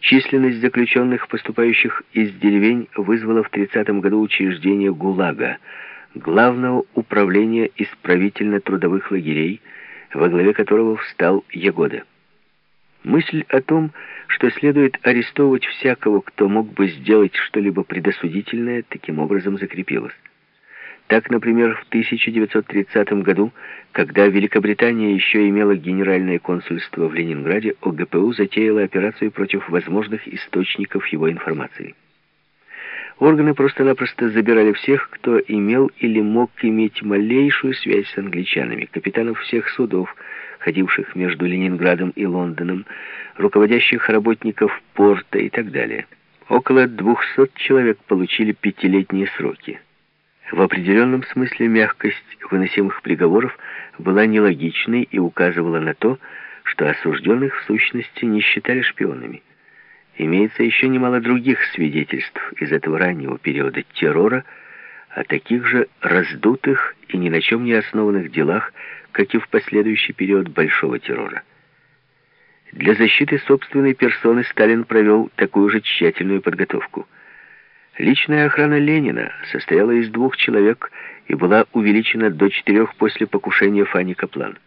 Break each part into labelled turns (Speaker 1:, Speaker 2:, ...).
Speaker 1: Численность заключенных, поступающих из деревень, вызвала в 30 году учреждение ГУЛАГа, главного управления исправительно-трудовых лагерей, во главе которого встал Ягода. Мысль о том, что следует арестовывать всякого, кто мог бы сделать что-либо предосудительное, таким образом закрепилась. Так, например, в 1930 году, когда Великобритания еще имела генеральное консульство в Ленинграде, ОГПУ затеяла операцию против возможных источников его информации. Органы просто-напросто забирали всех, кто имел или мог иметь малейшую связь с англичанами, капитанов всех судов, ходивших между Ленинградом и Лондоном, руководящих работников порта и так далее. Около 200 человек получили пятилетние сроки. В определенном смысле мягкость выносимых приговоров была нелогичной и указывала на то, что осужденных в сущности не считали шпионами. Имеется еще немало других свидетельств из этого раннего периода террора о таких же раздутых и ни на чем не основанных делах, как и в последующий период Большого террора. Для защиты собственной персоны Сталин провел такую же тщательную подготовку – Личная охрана Ленина состояла из двух человек и была увеличена до четырех после покушения Фани Каплан.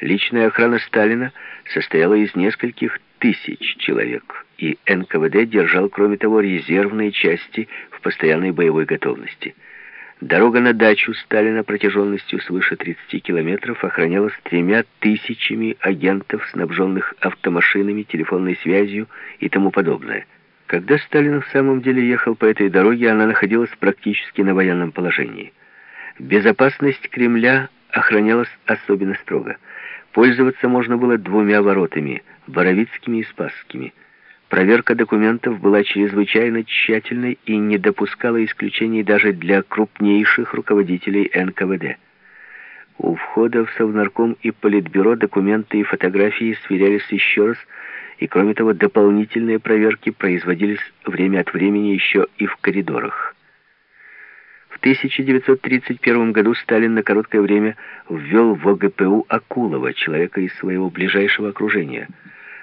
Speaker 1: Личная охрана Сталина состояла из нескольких тысяч человек, и НКВД держал, кроме того, резервные части в постоянной боевой готовности. Дорога на дачу Сталина протяженностью свыше 30 километров охранялась тремя тысячами агентов, снабженных автомашинами, телефонной связью и тому подобное. Когда Сталин в самом деле ехал по этой дороге, она находилась практически на военном положении. Безопасность Кремля охранялась особенно строго. Пользоваться можно было двумя воротами – Боровицкими и Спасскими. Проверка документов была чрезвычайно тщательной и не допускала исключений даже для крупнейших руководителей НКВД. У входа в Совнарком и Политбюро документы и фотографии сверялись еще раз – и, кроме того, дополнительные проверки производились время от времени еще и в коридорах. В 1931 году Сталин на короткое время ввел в ОГПУ Акулова, человека из своего ближайшего окружения.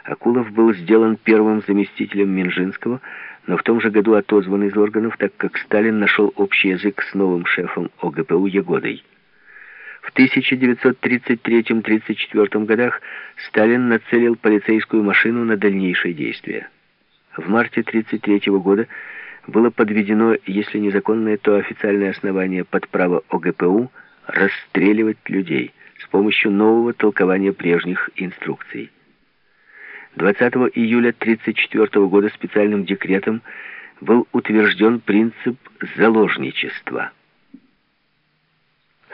Speaker 1: Акулов был сделан первым заместителем Минжинского, но в том же году отозван из органов, так как Сталин нашел общий язык с новым шефом ОГПУ Егодой. В 1933-34 годах Сталин нацелил полицейскую машину на дальнейшие действия. В марте 1933 года было подведено, если незаконное, то официальное основание под право ОГПУ расстреливать людей с помощью нового толкования прежних инструкций. 20 июля 1934 года специальным декретом был утвержден принцип заложничества –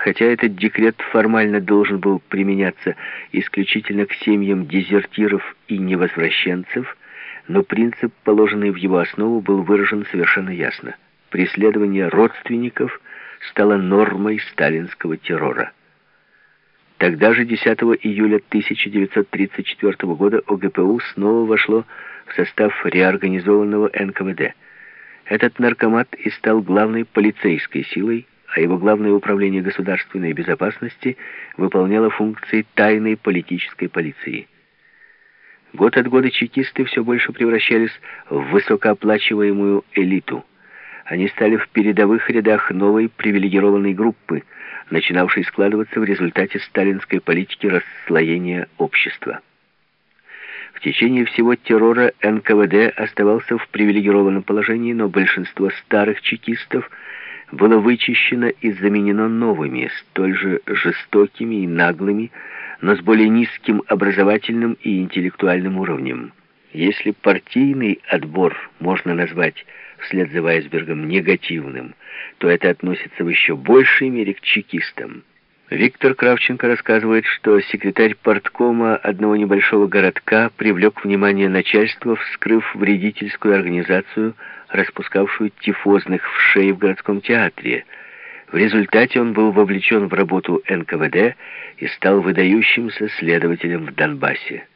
Speaker 1: Хотя этот декрет формально должен был применяться исключительно к семьям дезертиров и невозвращенцев, но принцип, положенный в его основу, был выражен совершенно ясно. Преследование родственников стало нормой сталинского террора. Тогда же, 10 июля 1934 года, ОГПУ снова вошло в состав реорганизованного НКВД. Этот наркомат и стал главной полицейской силой, а его Главное управление государственной безопасности выполняло функции тайной политической полиции. Год от года чекисты все больше превращались в высокооплачиваемую элиту. Они стали в передовых рядах новой привилегированной группы, начинавшей складываться в результате сталинской политики расслоения общества. В течение всего террора НКВД оставался в привилегированном положении, но большинство старых чекистов – было вычищено и заменено новыми, столь же жестокими и наглыми, но с более низким образовательным и интеллектуальным уровнем. Если партийный отбор можно назвать вслед за Вайсбергом негативным, то это относится в еще большей мере к чекистам. Виктор Кравченко рассказывает, что секретарь порткома одного небольшого городка привлек внимание начальства, вскрыв вредительскую организацию, распускавшую тифозных вшей в городском театре. В результате он был вовлечен в работу НКВД и стал выдающимся следователем в Донбассе.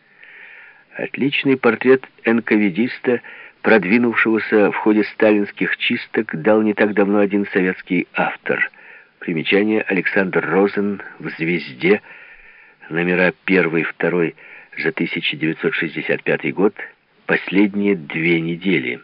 Speaker 1: Отличный портрет НКВДиста, продвинувшегося в ходе сталинских чисток, дал не так давно один советский автор – Примечание. Александр Розен в «Звезде», номера 1 и 2 за 1965 год, последние две недели.